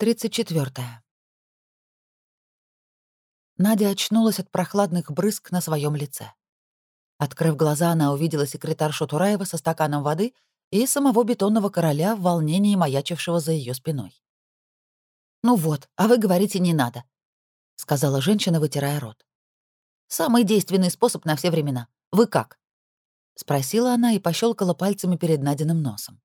34. Надя очнулась от прохладных брызг на своем лице. Открыв глаза, она увидела секретаршу Тураева со стаканом воды и самого бетонного короля в волнении маячившего за ее спиной. «Ну вот, а вы говорите, не надо», — сказала женщина, вытирая рот. «Самый действенный способ на все времена. Вы как?» — спросила она и пощелкала пальцами перед Надиным носом.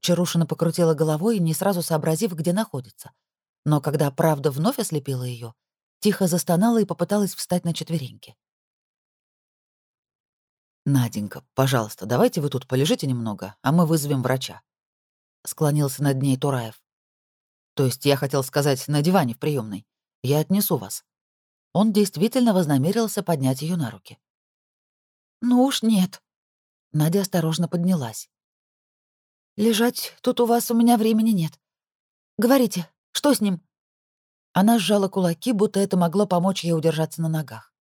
Чарушина покрутила головой, не сразу сообразив, где находится. Но когда правда вновь ослепила ее, тихо застонала и попыталась встать на четвереньки. «Наденька, пожалуйста, давайте вы тут полежите немного, а мы вызовем врача», — склонился над ней Тураев. «То есть я хотел сказать, на диване в приемной. Я отнесу вас». Он действительно вознамерился поднять ее на руки. «Ну уж нет». Надя осторожно поднялась. Лежать тут у вас у меня времени нет. Говорите, что с ним?» Она сжала кулаки, будто это могло помочь ей удержаться на ногах.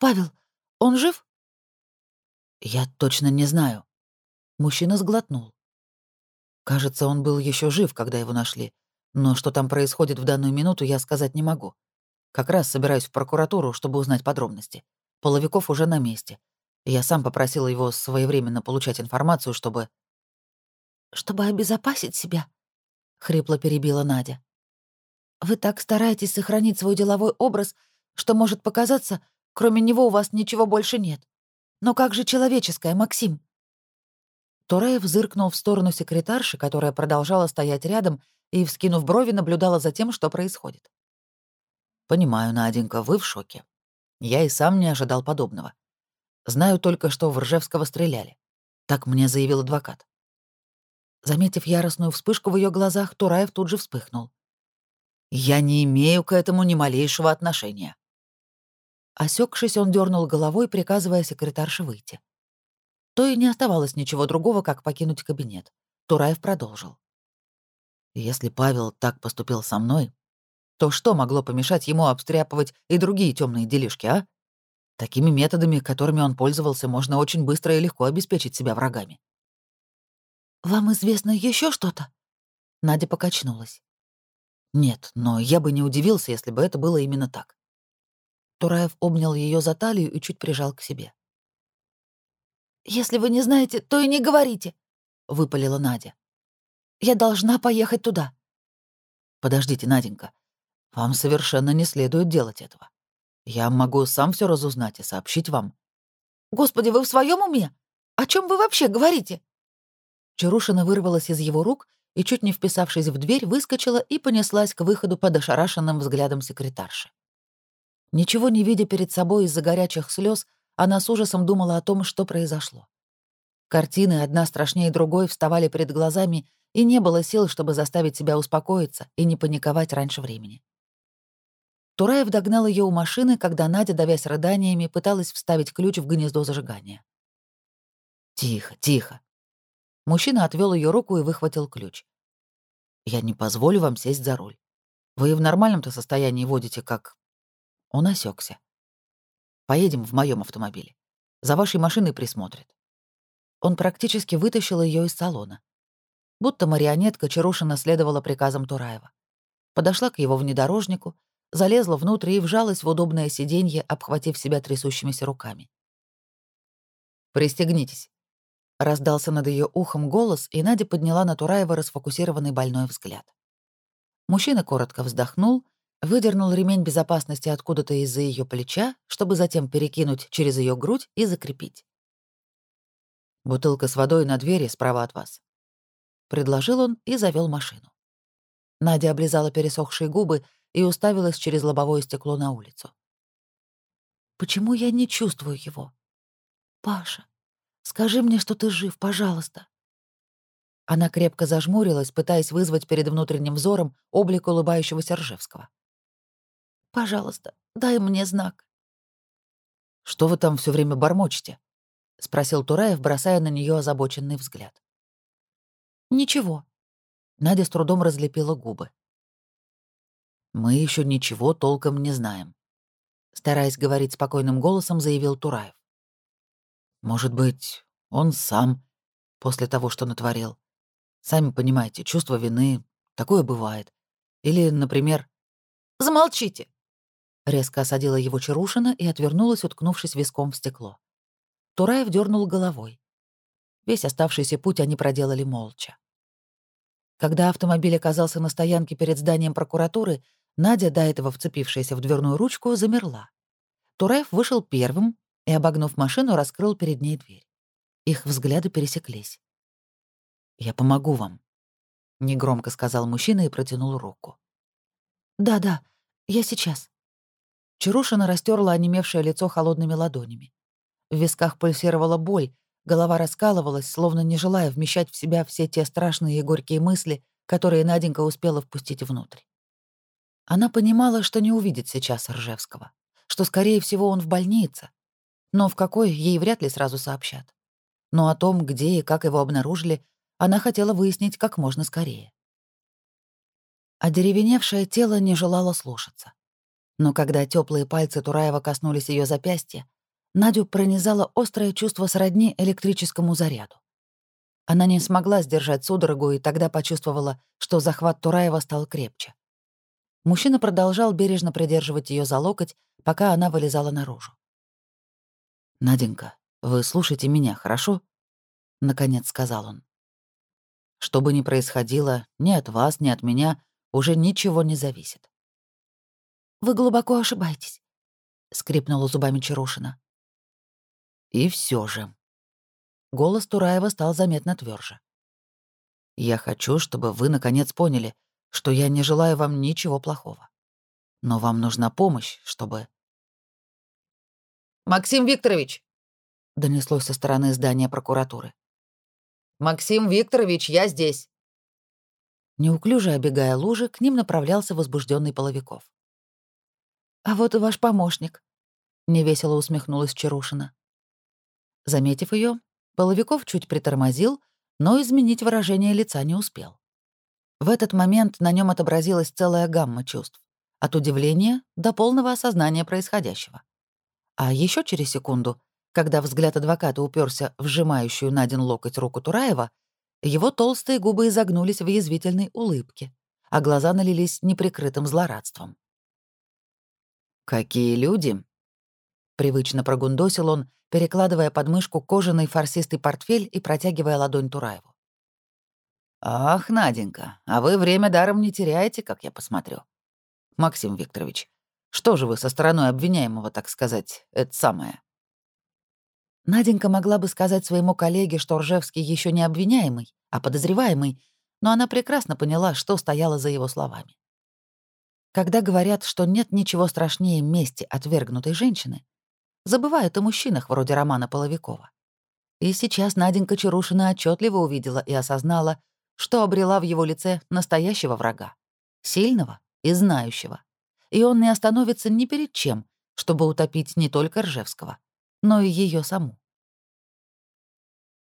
«Павел, он жив?» «Я точно не знаю». Мужчина сглотнул. Кажется, он был еще жив, когда его нашли. Но что там происходит в данную минуту, я сказать не могу. Как раз собираюсь в прокуратуру, чтобы узнать подробности. Половиков уже на месте. Я сам попросил его своевременно получать информацию, чтобы чтобы обезопасить себя?» — хрипло перебила Надя. «Вы так стараетесь сохранить свой деловой образ, что может показаться, кроме него у вас ничего больше нет. Но как же человеческое, Максим?» Тураев зыркнул в сторону секретарши, которая продолжала стоять рядом и, вскинув брови, наблюдала за тем, что происходит. «Понимаю, Наденька, вы в шоке. Я и сам не ожидал подобного. Знаю только, что в Ржевского стреляли. Так мне заявил адвокат. Заметив яростную вспышку в ее глазах, Тураев тут же вспыхнул. «Я не имею к этому ни малейшего отношения». Осекшись, он дернул головой, приказывая секретарше выйти. То и не оставалось ничего другого, как покинуть кабинет. Тураев продолжил. «Если Павел так поступил со мной, то что могло помешать ему обстряпывать и другие темные делишки, а? Такими методами, которыми он пользовался, можно очень быстро и легко обеспечить себя врагами. «Вам известно еще что-то?» Надя покачнулась. «Нет, но я бы не удивился, если бы это было именно так». Тураев обнял ее за талию и чуть прижал к себе. «Если вы не знаете, то и не говорите», — выпалила Надя. «Я должна поехать туда». «Подождите, Наденька. Вам совершенно не следует делать этого. Я могу сам все разузнать и сообщить вам». «Господи, вы в своем уме? О чем вы вообще говорите?» Чарушина вырвалась из его рук и, чуть не вписавшись в дверь, выскочила и понеслась к выходу под ошарашенным взглядом секретарши. Ничего не видя перед собой из-за горячих слез, она с ужасом думала о том, что произошло. Картины, одна страшнее другой, вставали перед глазами, и не было сил, чтобы заставить себя успокоиться и не паниковать раньше времени. Тураев догнал ее у машины, когда Надя, давясь рыданиями, пыталась вставить ключ в гнездо зажигания. «Тихо, тихо», Мужчина отвел ее руку и выхватил ключ. «Я не позволю вам сесть за руль. Вы в нормальном-то состоянии водите, как...» Он осекся. «Поедем в моем автомобиле. За вашей машиной присмотрят». Он практически вытащил ее из салона. Будто марионетка Чарушина следовала приказам Тураева. Подошла к его внедорожнику, залезла внутрь и вжалась в удобное сиденье, обхватив себя трясущимися руками. «Пристегнитесь», Раздался над ее ухом голос, и Надя подняла на Тураева расфокусированный больной взгляд. Мужчина коротко вздохнул, выдернул ремень безопасности откуда-то из-за ее плеча, чтобы затем перекинуть через ее грудь и закрепить. «Бутылка с водой на двери справа от вас», — предложил он и завел машину. Надя облизала пересохшие губы и уставилась через лобовое стекло на улицу. «Почему я не чувствую его? Паша, Скажи мне, что ты жив, пожалуйста». Она крепко зажмурилась, пытаясь вызвать перед внутренним взором облик улыбающегося Ржевского. «Пожалуйста, дай мне знак». «Что вы там все время бормочете?» — спросил Тураев, бросая на нее озабоченный взгляд. «Ничего». Надя с трудом разлепила губы. «Мы еще ничего толком не знаем», — стараясь говорить спокойным голосом, заявил Тураев. Может быть, он сам, после того, что натворил. Сами понимаете, чувство вины, такое бывает. Или, например... «Замолчите!» Резко осадила его Чарушина и отвернулась, уткнувшись виском в стекло. Тураев дернул головой. Весь оставшийся путь они проделали молча. Когда автомобиль оказался на стоянке перед зданием прокуратуры, Надя, до этого вцепившаяся в дверную ручку, замерла. Тураев вышел первым и, обогнув машину, раскрыл перед ней дверь. Их взгляды пересеклись. «Я помогу вам», — негромко сказал мужчина и протянул руку. «Да-да, я сейчас». Чарушина растерла онемевшее лицо холодными ладонями. В висках пульсировала боль, голова раскалывалась, словно не желая вмещать в себя все те страшные и горькие мысли, которые Наденька успела впустить внутрь. Она понимала, что не увидит сейчас Ржевского, что, скорее всего, он в больнице, но в какой ей вряд ли сразу сообщат. Но о том, где и как его обнаружили, она хотела выяснить как можно скорее. Одеревеневшее тело не желало слушаться. Но когда теплые пальцы Тураева коснулись ее запястья, Надю пронизало острое чувство сродни электрическому заряду. Она не смогла сдержать судорогу и тогда почувствовала, что захват Тураева стал крепче. Мужчина продолжал бережно придерживать ее за локоть, пока она вылезала наружу. «Наденька, вы слушайте меня, хорошо?» — наконец сказал он. «Что бы ни происходило, ни от вас, ни от меня уже ничего не зависит». «Вы глубоко ошибаетесь», — скрипнула зубами Чарушина. «И все же». Голос Тураева стал заметно тверже. «Я хочу, чтобы вы наконец поняли, что я не желаю вам ничего плохого. Но вам нужна помощь, чтобы...» «Максим Викторович!» — донеслось со стороны здания прокуратуры. «Максим Викторович, я здесь!» Неуклюже обегая лужи, к ним направлялся возбужденный Половиков. «А вот и ваш помощник», — невесело усмехнулась Чарушина. Заметив ее, Половиков чуть притормозил, но изменить выражение лица не успел. В этот момент на нем отобразилась целая гамма чувств. От удивления до полного осознания происходящего. А еще через секунду, когда взгляд адвоката уперся в сжимающую Надин локоть руку Тураева, его толстые губы изогнулись в язвительной улыбке, а глаза налились неприкрытым злорадством. «Какие люди!» — привычно прогундосил он, перекладывая под мышку кожаный фарсистый портфель и протягивая ладонь Тураеву. «Ах, Наденька, а вы время даром не теряете, как я посмотрю. Максим Викторович, что же вы со стороной обвиняемого, так сказать, это самое?» Наденька могла бы сказать своему коллеге, что Ржевский еще не обвиняемый, а подозреваемый, но она прекрасно поняла, что стояло за его словами. Когда говорят, что нет ничего страшнее мести отвергнутой женщины, забывают о мужчинах вроде Романа Половикова. И сейчас Наденька Чарушина отчетливо увидела и осознала, что обрела в его лице настоящего врага, сильного и знающего. И он не остановится ни перед чем, чтобы утопить не только Ржевского, но и ее саму.